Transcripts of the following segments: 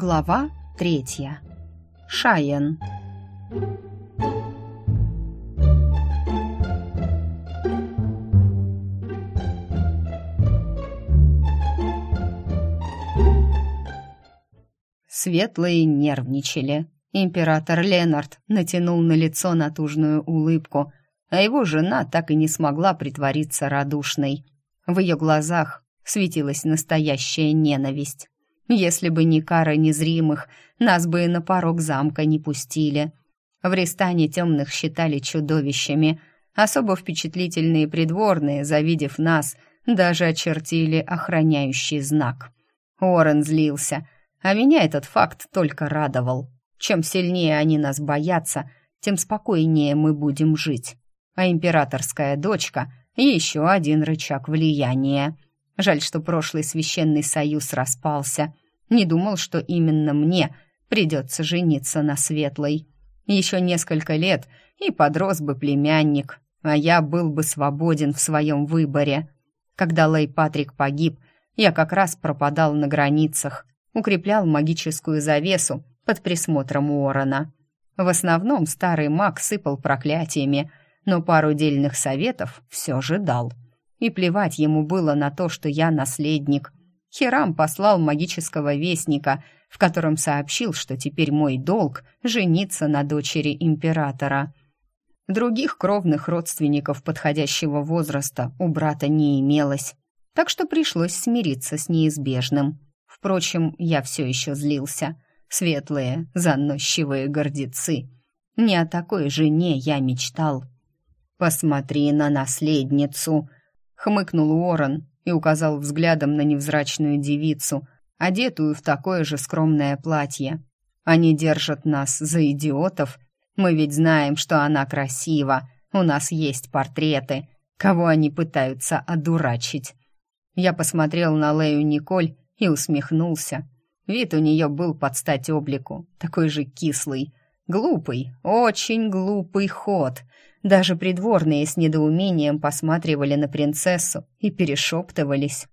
Глава третья. Шайен. Светлые нервничали. Император Ленард натянул на лицо натужную улыбку, а его жена так и не смогла притвориться радушной. В ее глазах светилась настоящая ненависть. Если бы не кара незримых, нас бы и на порог замка не пустили. В Ристане темных считали чудовищами. Особо впечатлительные придворные, завидев нас, даже очертили охраняющий знак. Орен злился, а меня этот факт только радовал. Чем сильнее они нас боятся, тем спокойнее мы будем жить. А императорская дочка — еще один рычаг влияния. Жаль, что прошлый священный союз распался. Не думал, что именно мне придется жениться на Светлой. Еще несколько лет, и подрос бы племянник, а я был бы свободен в своем выборе. Когда Лей Патрик погиб, я как раз пропадал на границах, укреплял магическую завесу под присмотром Уоррена. В основном старый маг сыпал проклятиями, но пару дельных советов все же дал. И плевать ему было на то, что я наследник. Хирам послал магического вестника, в котором сообщил, что теперь мой долг — жениться на дочери императора. Других кровных родственников подходящего возраста у брата не имелось, так что пришлось смириться с неизбежным. Впрочем, я все еще злился. Светлые, заносчивые гордецы. Не о такой жене я мечтал. «Посмотри на наследницу!» — хмыкнул Уоррен, и указал взглядом на невзрачную девицу, одетую в такое же скромное платье. Они держат нас за идиотов. Мы ведь знаем, что она красива. У нас есть портреты. Кого они пытаются одурачить? Я посмотрел на Лею Николь и усмехнулся. Вид у нее был под стать облику, такой же кислый. Глупый, очень глупый ход — даже придворные с недоумением посматривали на принцессу и перешептывались.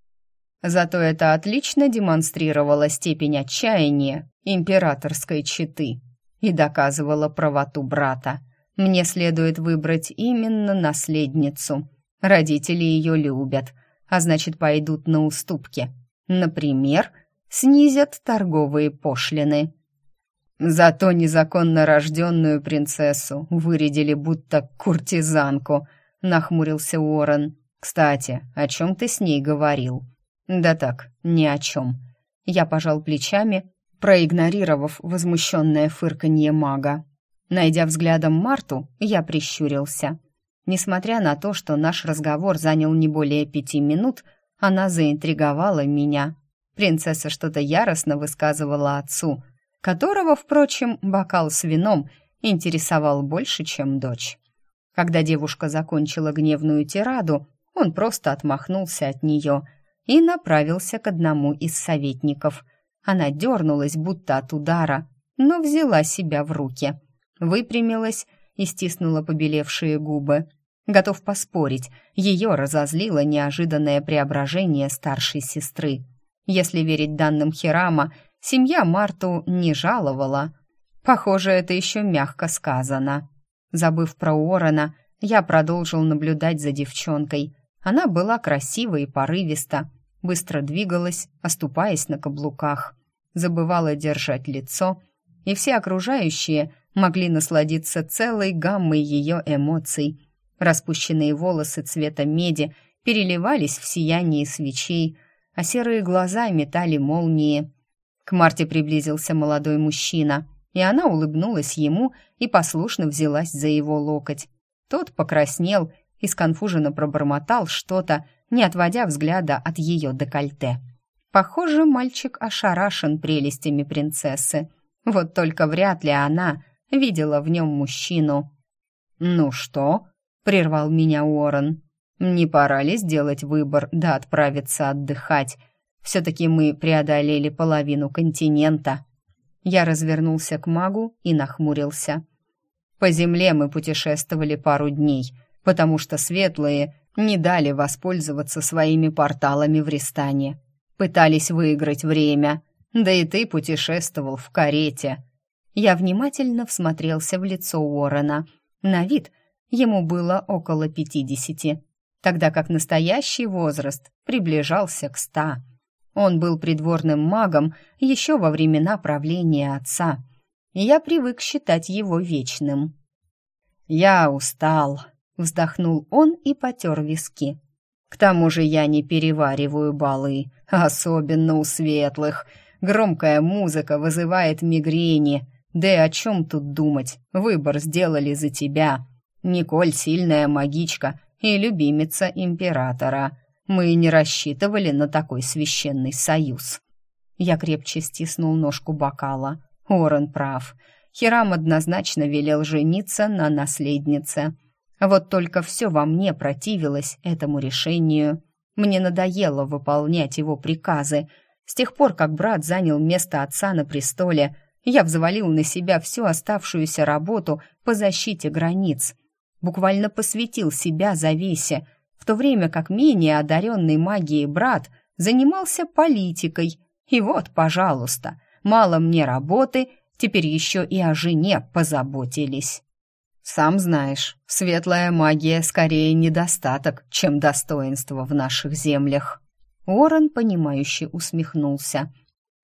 Зато это отлично демонстрировало степень отчаяния императорской четы и доказывало правоту брата. Мне следует выбрать именно наследницу. Родители ее любят, а значит, пойдут на уступки. Например, снизят торговые пошлины. Зато незаконно рожденную принцессу вырядили будто куртизанку, нахмурился Уоррен. Кстати, о чем ты с ней говорил? Да так, ни о чем. Я пожал плечами, проигнорировав возмущенное фырканье мага. Найдя взглядом Марту, я прищурился. Несмотря на то, что наш разговор занял не более пяти минут, она заинтриговала меня. Принцесса что-то яростно высказывала отцу — которого, впрочем, бокал с вином интересовал больше, чем дочь. Когда девушка закончила гневную тираду, он просто отмахнулся от нее и направился к одному из советников. Она дернулась, будто от удара, но взяла себя в руки, выпрямилась и стиснула побелевшие губы. Готов поспорить, ее разозлило неожиданное преображение старшей сестры. Если верить данным Хирама, Семья Марту не жаловала. Похоже, это еще мягко сказано. Забыв про Уоррена, я продолжил наблюдать за девчонкой. Она была красива и порывиста, быстро двигалась, оступаясь на каблуках, забывала держать лицо, и все окружающие могли насладиться целой гаммой ее эмоций. Распущенные волосы цвета меди переливались в сиянии свечей, а серые глаза метали молнии. К Марте приблизился молодой мужчина, и она улыбнулась ему и послушно взялась за его локоть. Тот покраснел и сконфуженно пробормотал что-то, не отводя взгляда от ее декольте. Похоже, мальчик ошарашен прелестями принцессы. Вот только вряд ли она видела в нем мужчину. «Ну что?» — прервал меня Уоррен. «Не пора ли сделать выбор да отправиться отдыхать?» Все-таки мы преодолели половину континента. Я развернулся к магу и нахмурился. По земле мы путешествовали пару дней, потому что светлые не дали воспользоваться своими порталами в Ристане. Пытались выиграть время, Да и ты путешествовал в карете». Я внимательно всмотрелся в лицо Уоррена. На вид ему было около пятидесяти, тогда как настоящий возраст приближался к ста. Он был придворным магом еще во времена правления отца, я привык считать его вечным. «Я устал», — вздохнул он и потер виски. «К тому же я не перевариваю балы, особенно у светлых. Громкая музыка вызывает мигрени. Да и о чем тут думать? Выбор сделали за тебя. Николь сильная магичка и любимица императора. Мы не рассчитывали на такой священный союз. Я крепче стиснул ножку бокала. Орен прав. Хирам однозначно велел жениться на наследнице. Вот только все во мне противилось этому решению. Мне надоело выполнять его приказы. С тех пор, как брат занял место отца на престоле, я взвалил на себя всю оставшуюся работу по защите границ. Буквально посвятил себя завесе, в то время как менее одаренный магией брат занимался политикой. И вот, пожалуйста, мало мне работы, теперь еще и о жене позаботились. Сам знаешь, светлая магия скорее недостаток, чем достоинство в наших землях. Уоррен, понимающе усмехнулся.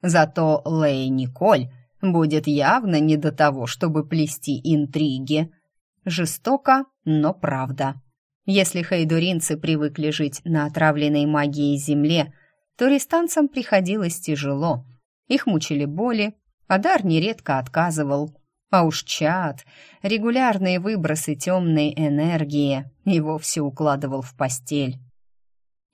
Зато Лэй Николь будет явно не до того, чтобы плести интриги. Жестоко, но правда. Если хайдуринцы привыкли жить на отравленной магией земле, то рестанцам приходилось тяжело. Их мучили боли, а дар нередко отказывал. А уж чад, регулярные выбросы темной энергии и вовсе укладывал в постель.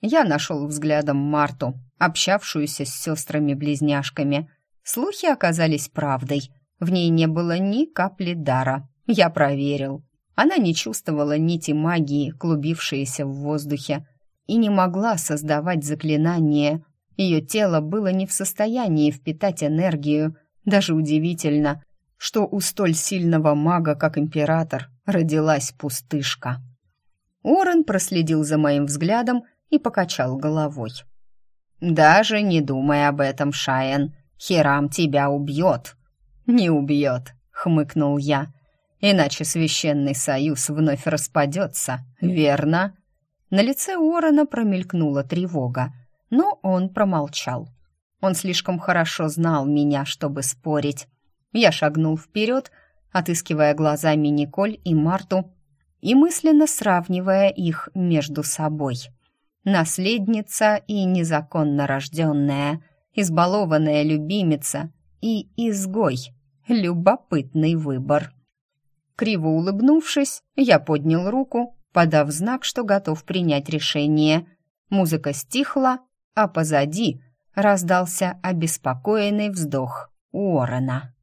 Я нашел взглядом Марту, общавшуюся с сестрами-близняшками. Слухи оказались правдой. В ней не было ни капли дара. Я проверил. Она не чувствовала нити магии, клубившиеся в воздухе, и не могла создавать заклинания. Ее тело было не в состоянии впитать энергию. Даже удивительно, что у столь сильного мага, как император, родилась пустышка. Орен проследил за моим взглядом и покачал головой. «Даже не думай об этом, Шаен. Хирам тебя убьет». «Не убьет», — хмыкнул я иначе священный союз вновь распадется, верно?» На лице Уоррена промелькнула тревога, но он промолчал. Он слишком хорошо знал меня, чтобы спорить. Я шагнул вперед, отыскивая глазами Николь и Марту и мысленно сравнивая их между собой. Наследница и незаконно рожденная, избалованная любимица и изгой. Любопытный выбор. Криво улыбнувшись, я поднял руку, подав знак, что готов принять решение. Музыка стихла, а позади раздался обеспокоенный вздох Уоррена.